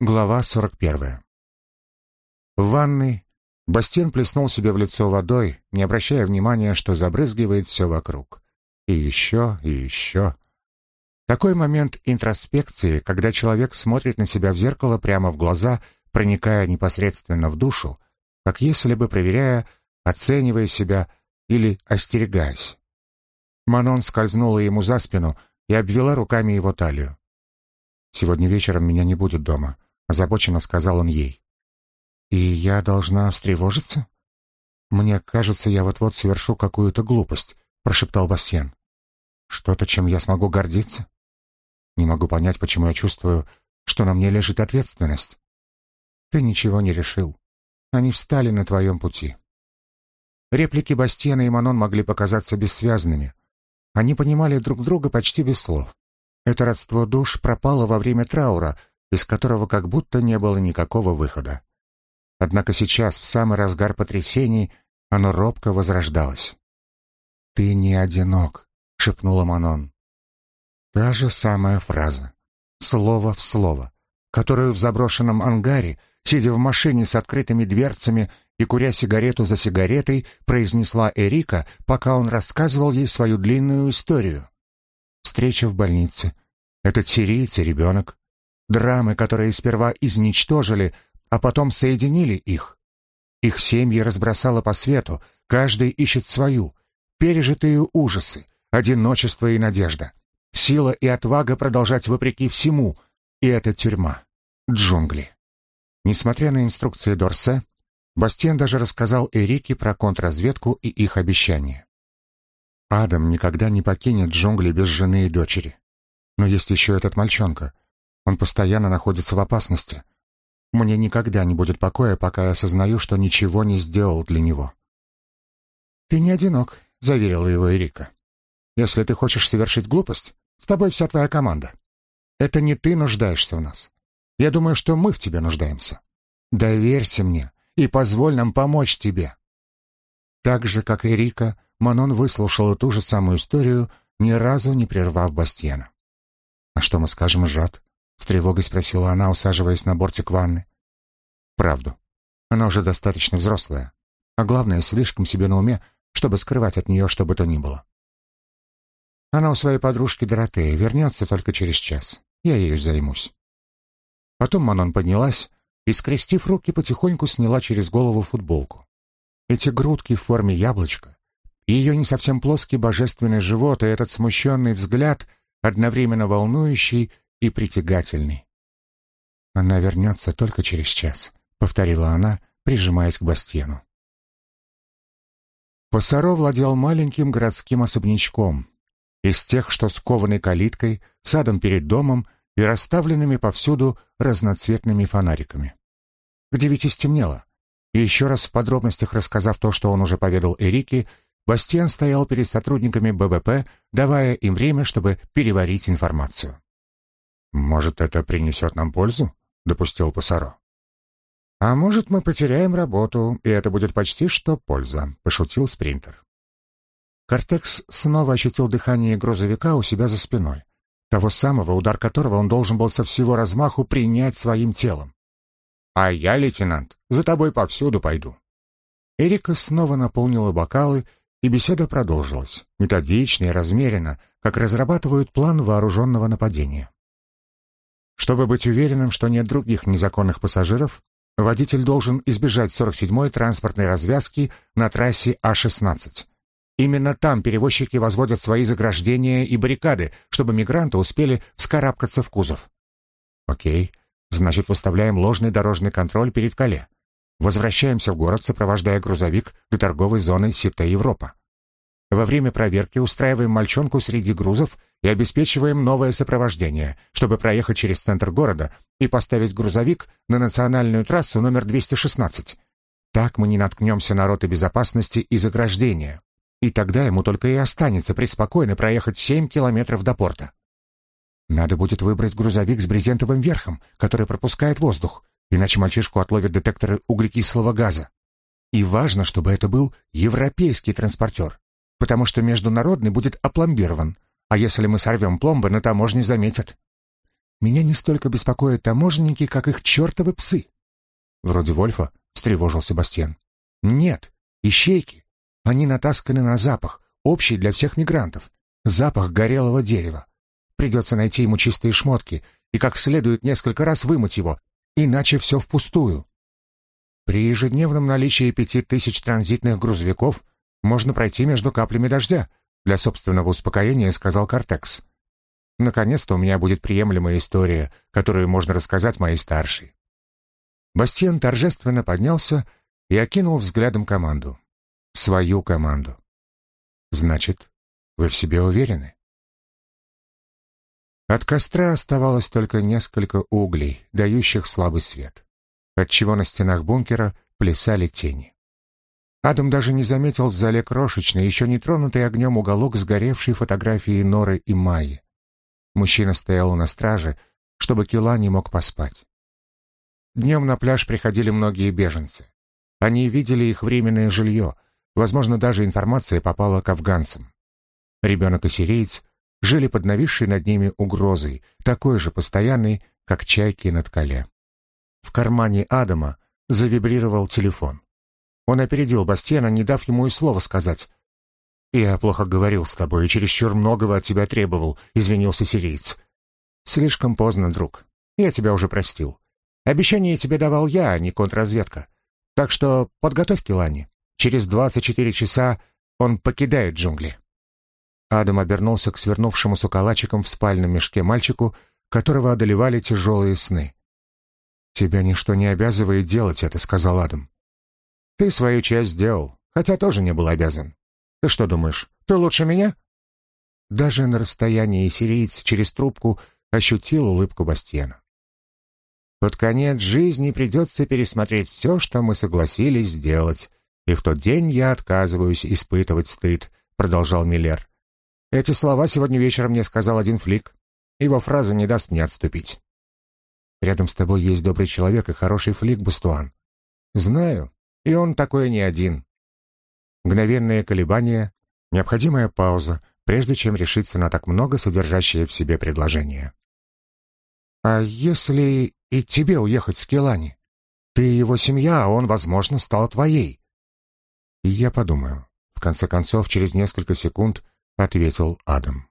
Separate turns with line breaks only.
Глава 41. В ванной Бастен плеснул себе в лицо водой, не обращая внимания, что забрызгивает все вокруг. И еще, и еще. Такой момент интроспекции, когда человек смотрит на себя в зеркало прямо в глаза, проникая непосредственно в душу, как если бы проверяя, оценивая себя или остерегаясь. Манон скользнула ему за спину и обвела руками его талию. «Сегодня вечером меня не будет дома», озабоченно сказал он ей. И я должна встревожиться? Мне кажется, я вот-вот совершу какую-то глупость, прошептал Бастьян. Что-то, чем я смогу гордиться? Не могу понять, почему я чувствую, что на мне лежит ответственность. Ты ничего не решил. Они встали на твоем пути. Реплики Бастиана и Манон могли показаться бессвязными. Они понимали друг друга почти без слов. Это родство душ пропало во время траура, из которого как будто не было никакого выхода. Однако сейчас, в самый разгар потрясений, оно робко возрождалось. «Ты не одинок», — шепнула Манон. Та же самая фраза, слово в слово, которую в заброшенном ангаре, сидя в машине с открытыми дверцами и куря сигарету за сигаретой, произнесла Эрика, пока он рассказывал ей свою длинную историю. Встреча в больнице, этот сириец ребенок, Драмы, которые сперва изничтожили, а потом соединили их. Их семьи разбросало по свету, каждый ищет свою. Пережитые ужасы, одиночество и надежда. Сила и отвага продолжать вопреки всему. И это тюрьма. Джунгли. Несмотря на инструкции Дорсе, Бастен даже рассказал Эрике про контрразведку и их обещания. Адам никогда не покинет джунгли без жены и дочери. Но есть еще этот мальчонка — он постоянно находится в опасности. Мне никогда не будет покоя, пока я осознаю, что ничего не сделал для него. «Ты не одинок», — заверила его Эрика. «Если ты хочешь совершить глупость, с тобой вся твоя команда. Это не ты нуждаешься в нас. Я думаю, что мы в тебе нуждаемся. Доверься мне и позволь нам помочь тебе». Так же, как и Эрика, Манон выслушала ту же самую историю, ни разу не прервав Бастьена. «А что мы скажем, Жад?» С тревогой спросила она, усаживаясь на бортик ванны. Правду. Она уже достаточно взрослая. А главное, слишком себе на уме, чтобы скрывать от нее что бы то ни было. Она у своей подружки Доротеи вернется только через час. Я ею займусь. Потом Манон поднялась и, скрестив руки, потихоньку сняла через голову футболку. Эти грудки в форме яблочка, и ее не совсем плоский божественный живот и этот смущенный взгляд, одновременно волнующий и притягательный. «Она вернется только через час», — повторила она, прижимаясь к Бастьену. Пассаро владел маленьким городским особнячком, из тех, что с кованой калиткой, садом перед домом и расставленными повсюду разноцветными фонариками. К девяти стемнело, и еще раз в подробностях рассказав то, что он уже поведал Эрике, Бастиан стоял перед сотрудниками ББП, давая им время, чтобы переварить информацию. «Может, это принесет нам пользу?» — допустил Пасаро. «А может, мы потеряем работу, и это будет почти что польза», — пошутил спринтер. Кортекс снова ощутил дыхание грузовика у себя за спиной, того самого, удар которого он должен был со всего размаху принять своим телом. «А я, лейтенант, за тобой повсюду пойду». Эрика снова наполнила бокалы, и беседа продолжилась, методично и размеренно, как разрабатывают план вооруженного нападения. Чтобы быть уверенным, что нет других незаконных пассажиров, водитель должен избежать 47-й транспортной развязки на трассе А-16. Именно там перевозчики возводят свои заграждения и баррикады, чтобы мигранты успели вскарабкаться в кузов. Окей, значит, выставляем ложный дорожный контроль перед Кале. Возвращаемся в город, сопровождая грузовик до торговой зоны Сите Европа. Во время проверки устраиваем мальчонку среди грузов и обеспечиваем новое сопровождение, чтобы проехать через центр города и поставить грузовик на национальную трассу номер 216. Так мы не наткнемся на роты безопасности и заграждения. И тогда ему только и останется преспокойно проехать 7 километров до порта. Надо будет выбрать грузовик с брезентовым верхом, который пропускает воздух, иначе мальчишку отловят детекторы углекислого газа. И важно, чтобы это был европейский транспортер потому что международный будет опломбирован, а если мы сорвем пломбы, на таможне заметят. Меня не столько беспокоят таможенники, как их чертовы псы. Вроде Вольфа, встревожился Бастиан. Нет, ищейки. Они натасканы на запах, общий для всех мигрантов. Запах горелого дерева. Придется найти ему чистые шмотки и как следует несколько раз вымыть его, иначе все впустую. При ежедневном наличии пяти тысяч транзитных грузовиков можно пройти между каплями дождя, для собственного успокоения сказал Кортекс. Наконец-то у меня будет приемлемая история, которую можно рассказать моей старшей. Бастиен торжественно поднялся и окинул взглядом команду. Свою команду. Значит, вы в себе уверены? От костра оставалось только несколько углей, дающих слабый свет, отчего на стенах бункера плясали тени. Адам даже не заметил в зале крошечный, еще не тронутый огнем уголок сгоревшей фотографии Норы и Майи. Мужчина стоял на страже, чтобы Кила не мог поспать. Днем на пляж приходили многие беженцы. Они видели их временное жилье, возможно, даже информация попала к афганцам. Ребенок и сириец жили под нависшей над ними угрозой, такой же постоянной, как чайки над коле. В кармане Адама завибрировал телефон. Он опередил Бастиана, не дав ему и слова сказать. «Я плохо говорил с тобой и чересчур многого от тебя требовал», — извинился сириец. «Слишком поздно, друг. Я тебя уже простил. Обещание тебе давал я, а не контрразведка. Так что подготовь Килани. Через 24 часа он покидает джунгли». Адам обернулся к свернувшемуся калачиком в спальном мешке мальчику, которого одолевали тяжелые сны. «Тебя ничто не обязывает делать это», — сказал Адам. «Ты свою часть сделал, хотя тоже не был обязан. Ты что думаешь, ты лучше меня?» Даже на расстоянии сириец через трубку ощутил улыбку Бастиена. «Под конец жизни придется пересмотреть все, что мы согласились сделать, и в тот день я отказываюсь испытывать стыд», — продолжал Миллер. Эти слова сегодня вечером мне сказал один флик. Его фраза не даст мне отступить. Рядом с тобой есть добрый человек и хороший флик, Бустуан. Знаю, и он такой не один. Мгновенное колебание, необходимая пауза, прежде чем решиться на так много содержащее в себе предложение. А если и тебе уехать с Келани? Ты его семья, а он, возможно, стал твоей. я подумаю. В конце концов, через несколько секунд — ответил Адам.